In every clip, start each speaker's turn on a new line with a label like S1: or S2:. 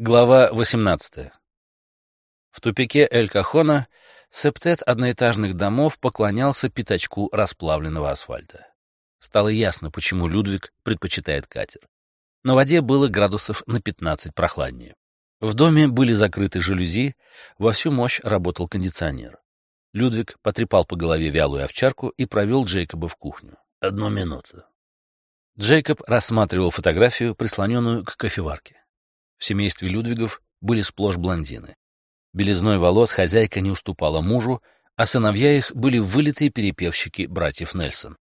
S1: Глава 18. В тупике Эль-Кахона септет одноэтажных домов поклонялся пятачку расплавленного асфальта. Стало ясно, почему Людвиг предпочитает катер. На воде было градусов на 15 прохладнее. В доме были закрыты жалюзи, во всю мощь работал кондиционер. Людвиг потрепал по голове вялую овчарку и провел Джейкоба в кухню. «Одну минуту». Джейкоб рассматривал фотографию, прислоненную к кофеварке. В семействе Людвигов были сплошь блондины. Белизной волос хозяйка не уступала мужу, а сыновья их были вылитые перепевщики братьев Нельсон.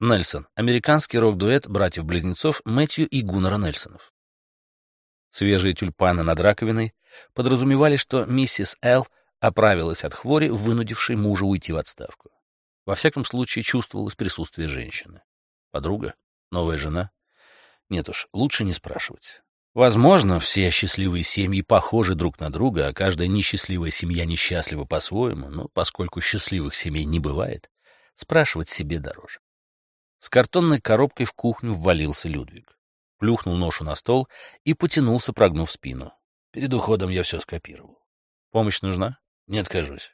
S1: Нельсон — американский рок-дуэт братьев-близнецов Мэтью и Гуннера Нельсонов. Свежие тюльпаны над раковиной подразумевали, что миссис Эл оправилась от хвори, вынудившей мужа уйти в отставку. Во всяком случае, чувствовалось присутствие женщины. Подруга? Новая жена? Нет уж, лучше не спрашивать. Возможно, все счастливые семьи похожи друг на друга, а каждая несчастливая семья несчастлива по-своему, но поскольку счастливых семей не бывает, спрашивать себе дороже. С картонной коробкой в кухню ввалился Людвиг. Плюхнул ношу на стол и потянулся, прогнув спину. Перед уходом я все скопировал. Помощь нужна? Не откажусь.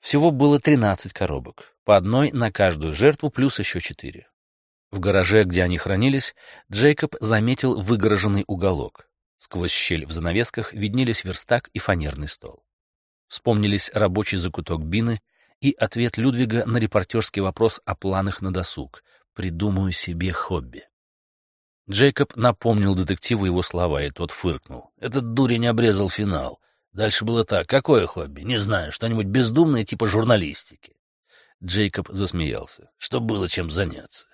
S1: Всего было тринадцать коробок, по одной на каждую жертву, плюс еще четыре. В гараже, где они хранились, Джейкоб заметил выгороженный уголок. Сквозь щель в занавесках виднелись верстак и фанерный стол. Вспомнились рабочий закуток Бины и ответ Людвига на репортерский вопрос о планах на досуг. «Придумаю себе хобби». Джейкоб напомнил детективу его слова, и тот фыркнул. «Этот дурень обрезал финал. Дальше было так. Какое хобби? Не знаю. Что-нибудь бездумное типа журналистики». Джейкоб засмеялся. «Что было чем заняться?»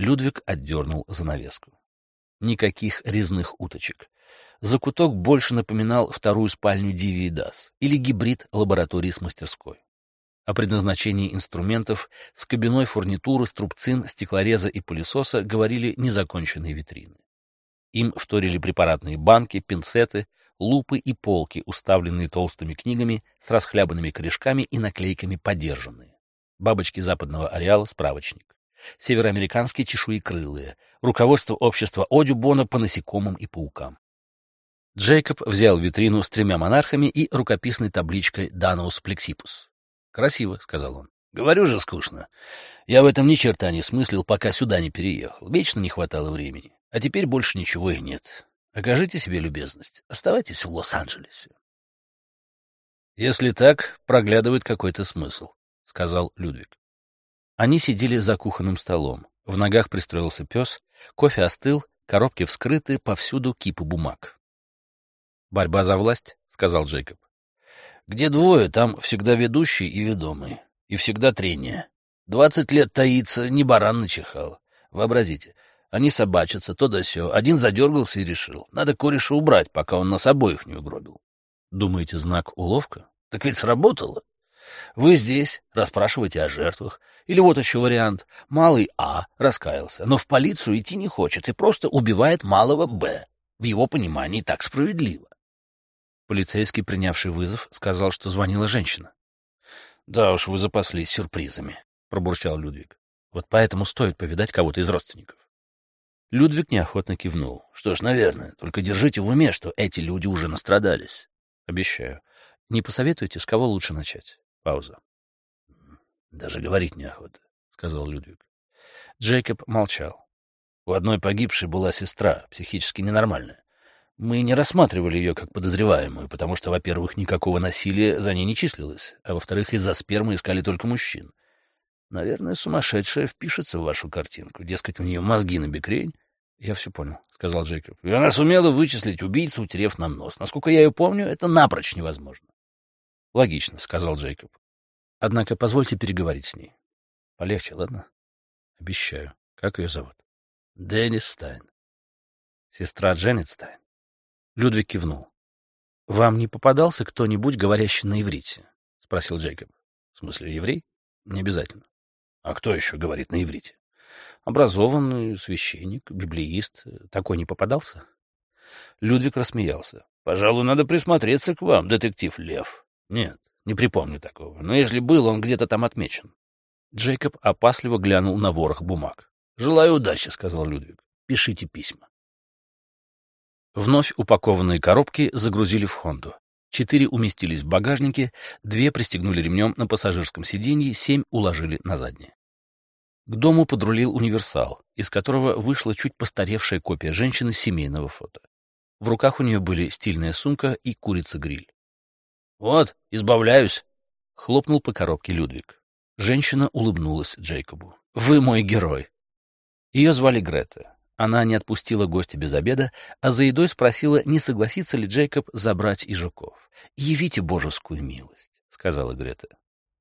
S1: Людвиг отдернул занавеску. Никаких резных уточек. Закуток больше напоминал вторую спальню Диви Дас или гибрид лаборатории с мастерской. О предназначении инструментов с кабиной фурнитуры, струбцин, стеклореза и пылесоса говорили незаконченные витрины. Им вторили препаратные банки, пинцеты, лупы и полки, уставленные толстыми книгами с расхлябанными корешками и наклейками «Подержанные». Бабочки западного ареала, справочник североамериканские чешуекрылые, руководство общества Одюбона по насекомым и паукам. Джейкоб взял витрину с тремя монархами и рукописной табличкой «Данус плексипус». «Красиво», — сказал он. «Говорю же, скучно. Я в этом ни черта не смыслил, пока сюда не переехал. Вечно не хватало времени. А теперь больше ничего и нет. Окажите себе любезность. Оставайтесь в Лос-Анджелесе». «Если так, проглядывает какой-то смысл», — сказал Людвиг. Они сидели за кухонным столом. В ногах пристроился пес, кофе остыл, коробки вскрыты, повсюду кипы бумаг. «Борьба за власть», — сказал Джейкоб. «Где двое, там всегда ведущий и ведомый. И всегда трение. Двадцать лет таится, не баран начихал. Вообразите, они собачатся, то да сё. Один задергался и решил. Надо кореша убрать, пока он нас обоих не угробил. Думаете, знак уловка? Так ведь сработало. Вы здесь, расспрашиваете о жертвах. Или вот еще вариант. Малый А раскаялся, но в полицию идти не хочет и просто убивает малого Б. В его понимании так справедливо. Полицейский, принявший вызов, сказал, что звонила женщина. — Да уж, вы запаслись сюрпризами, — пробурчал Людвиг. — Вот поэтому стоит повидать кого-то из родственников. Людвиг неохотно кивнул. — Что ж, наверное, только держите в уме, что эти люди уже настрадались. — Обещаю. Не посоветуете, с кого лучше начать? Пауза. Даже говорить неохота, — сказал Людвиг. Джейкоб молчал. У одной погибшей была сестра, психически ненормальная. Мы не рассматривали ее как подозреваемую, потому что, во-первых, никакого насилия за ней не числилось, а во-вторых, из-за спермы искали только мужчин. Наверное, сумасшедшая впишется в вашу картинку. Дескать, у нее мозги на бекрень. Я все понял, — сказал Джейкоб. И она сумела вычислить убийцу, утерев нам нос. Насколько я ее помню, это напрочь невозможно. — Логично, — сказал Джейкоб. — Однако позвольте переговорить с ней. — Полегче, ладно? — Обещаю. Как ее зовут? — Деннис Стайн. — Сестра Дженнет Стайн. Людвиг кивнул. — Вам не попадался кто-нибудь, говорящий на иврите? — спросил Джейкоб. — В смысле, еврей? — Не обязательно. — А кто еще говорит на иврите? — Образованный священник, библеист. Такой не попадался? Людвиг рассмеялся. — Пожалуй, надо присмотреться к вам, детектив Лев. Нет, не припомню такого. Но если был, он где-то там отмечен. Джейкоб опасливо глянул на ворох бумаг. «Желаю удачи», — сказал Людвиг. «Пишите письма». Вновь упакованные коробки загрузили в «Хонду». Четыре уместились в багажнике, две пристегнули ремнем на пассажирском сиденье, семь уложили на заднее. К дому подрулил универсал, из которого вышла чуть постаревшая копия женщины семейного фото. В руках у нее были стильная сумка и курица-гриль. «Вот, избавляюсь!» — хлопнул по коробке Людвиг. Женщина улыбнулась Джейкобу. «Вы мой герой!» Ее звали Грета. Она не отпустила гостя без обеда, а за едой спросила, не согласится ли Джейкоб забрать и жуков. «Явите божескую милость», — сказала Грета.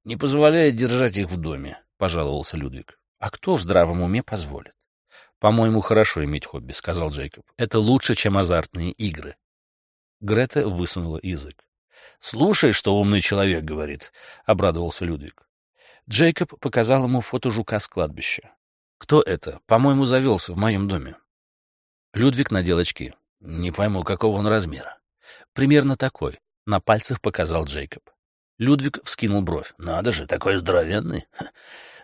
S1: «Не позволяет держать их в доме», — пожаловался Людвиг. «А кто в здравом уме позволит?» «По-моему, хорошо иметь хобби», — сказал Джейкоб. «Это лучше, чем азартные игры». Грета высунула язык. «Слушай, что умный человек говорит», — обрадовался Людвиг. Джейкоб показал ему фото жука с кладбища. «Кто это? По-моему, завелся в моем доме». Людвиг надел очки. Не пойму, какого он размера. Примерно такой. На пальцах показал Джейкоб. Людвиг вскинул бровь. «Надо же, такой здоровенный.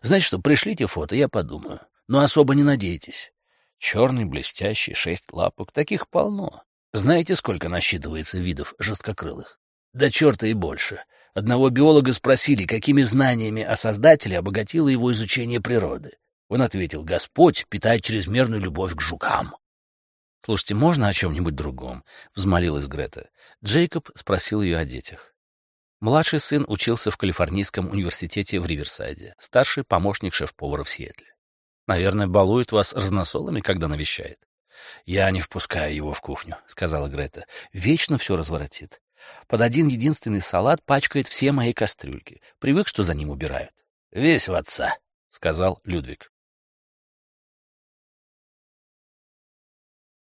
S1: Знаете что, пришлите фото, я подумаю. Но особо не надейтесь. Черный, блестящий, шесть лапок. Таких полно. Знаете, сколько насчитывается видов жесткокрылых? Да черта и больше. Одного биолога спросили, какими знаниями о Создателе обогатило его изучение природы. Он ответил, Господь питает чрезмерную любовь к жукам. «Слушайте, можно о чем-нибудь другом?» — взмолилась Грета. Джейкоб спросил ее о детях. Младший сын учился в Калифорнийском университете в Риверсайде, старший — помощник шеф-повара в Сиэтле. Наверное, балует вас разносолами, когда навещает. «Я не впускаю его в кухню», — сказала Грета. «Вечно все разворотит. Под один единственный салат пачкает все мои кастрюльки. Привык, что за ним убирают». «Весь в отца», — сказал Людвиг.